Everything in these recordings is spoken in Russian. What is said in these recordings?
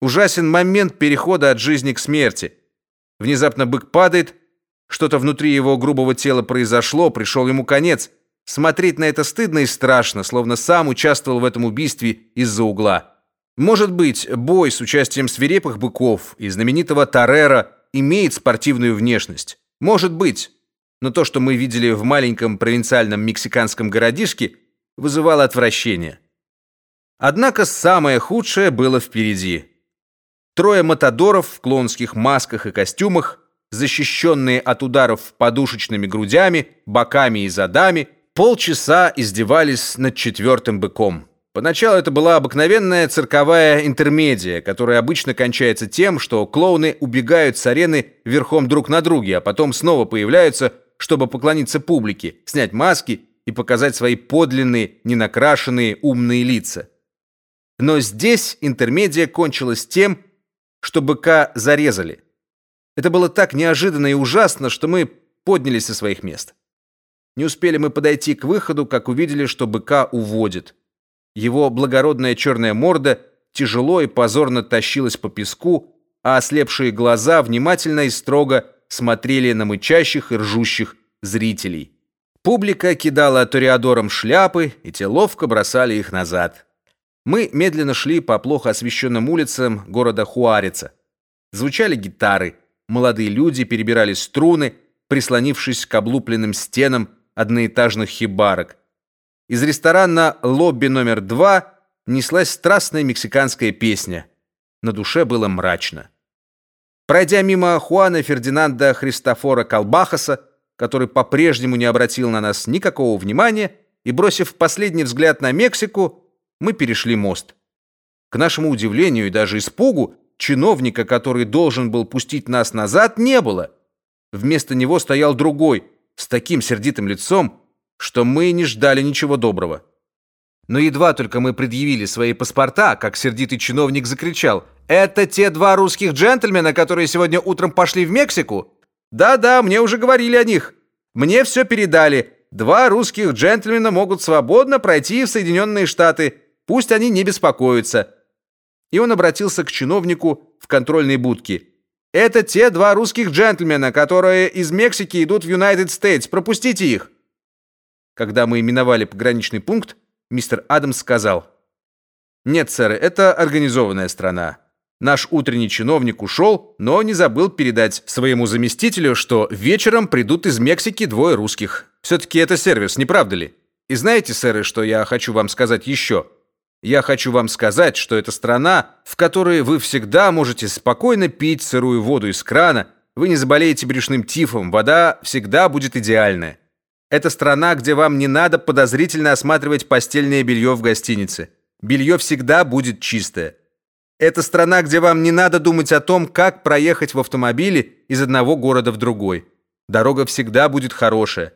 Ужасен момент перехода от жизни к смерти. Внезапно бык падает, что-то внутри его грубого тела произошло, пришел ему конец. Смотреть на это стыдно и страшно, словно сам участвовал в этом убийстве из-за угла. Может быть, бой с участием свирепых быков и знаменитого Тарера имеет спортивную внешность. Может быть. Но то, что мы видели в маленьком провинциальном мексиканском городишке, вызывало отвращение. Однако самое худшее было впереди. Трое матадоров в клоунских масках и костюмах защищенные от ударов подушечными грудями, боками и задами, полчаса издевались над четвертым быком. Поначалу это была обыкновенная цирковая интермедия, которая обычно кончается тем, что клоуны убегают с арены верхом друг на друге, а потом снова появляются, чтобы поклониться публике, снять маски и показать свои подлинные, ненакрашенные умные лица. Но здесь интермедия кончилась тем, что быка зарезали. Это было так неожиданно и ужасно, что мы поднялись со своих мест. Не успели мы подойти к выходу, как увидели, что быка уводят. Его благородная черная морда тяжело и позорно тащилась по песку, а ослепшие глаза внимательно и строго смотрели на мычащих и ржущих зрителей. Публика кидала тореадорам шляпы, и те ловко бросали их назад. Мы медленно шли по плохо освещенным улицам города Хуареца. Звучали гитары, молодые люди перебирали струны, прислонившись к облупленным стенам одноэтажных хибарок. Из ресторана лобби номер два неслась страстная мексиканская песня. На душе было мрачно. Пройдя мимо Хуана Фердинанда Христофора Колбахаса, который по-прежнему не обратил на нас никакого внимания, и бросив последний взгляд на Мексику, мы перешли мост. К нашему удивлению и даже испугу, чиновника, который должен был пустить нас назад, не было. Вместо него стоял другой, с таким сердитым лицом, что мы не ждали ничего доброго. Но едва только мы предъявили свои паспорта, как сердитый чиновник закричал: "Это те два русских джентльмена, которые сегодня утром пошли в Мексику? Да-да, мне уже говорили о них. Мне все передали. Два русских джентльмена могут свободно пройти в Соединенные Штаты. Пусть они не беспокоятся". И он обратился к чиновнику в контрольной будке. Это те два русских джентльмена, которые из Мексики идут в United States. Пропустите их. Когда мы именовали пограничный пункт, мистер Адамс сказал: "Нет, сэр, это организованная страна. Наш утренний чиновник ушел, но не забыл передать своему заместителю, что вечером придут из Мексики двое русских. все таки это сервис, не правда ли? И знаете, сэр, что я хочу вам сказать еще? Я хочу вам сказать, что это страна, в которой вы всегда можете спокойно пить сырую воду из крана, вы не заболеете брюшным тифом, вода всегда будет идеальная. Это страна, где вам не надо подозрительно осматривать постельное белье в гостинице. Белье всегда будет чистое. Это страна, где вам не надо думать о том, как проехать в автомобиле из одного города в другой. Дорога всегда будет хорошая.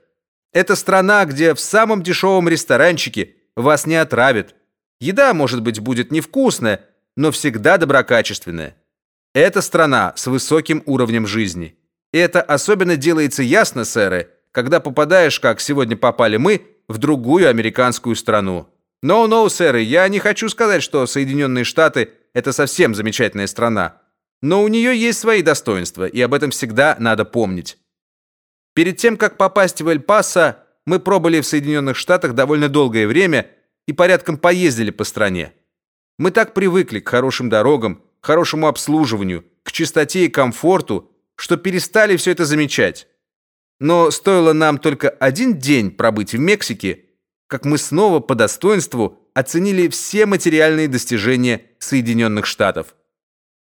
Это страна, где в самом дешевом ресторанчике вас не отравят. Еда, может быть, будет невкусная, но всегда доброкачественная. Это страна с высоким уровнем жизни. И это особенно делается ясно, сэры, когда попадаешь, как сегодня попали мы, в другую американскую страну. No, no, сэры, я не хочу сказать, что Соединенные Штаты это совсем замечательная страна, но у нее есть свои достоинства, и об этом всегда надо помнить. Перед тем, как попасть в Эль-Пасо, мы пробыли в Соединенных Штатах довольно долгое время и порядком поездили по стране. Мы так привыкли к хорошим дорогам, хорошему обслуживанию, к чистоте и комфорту, что перестали все это замечать. Но стоило нам только один день пробыть в Мексике, как мы снова по достоинству оценили все материальные достижения Соединенных Штатов.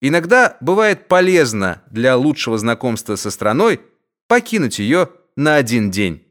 Иногда бывает полезно для лучшего знакомства со страной покинуть ее на один день.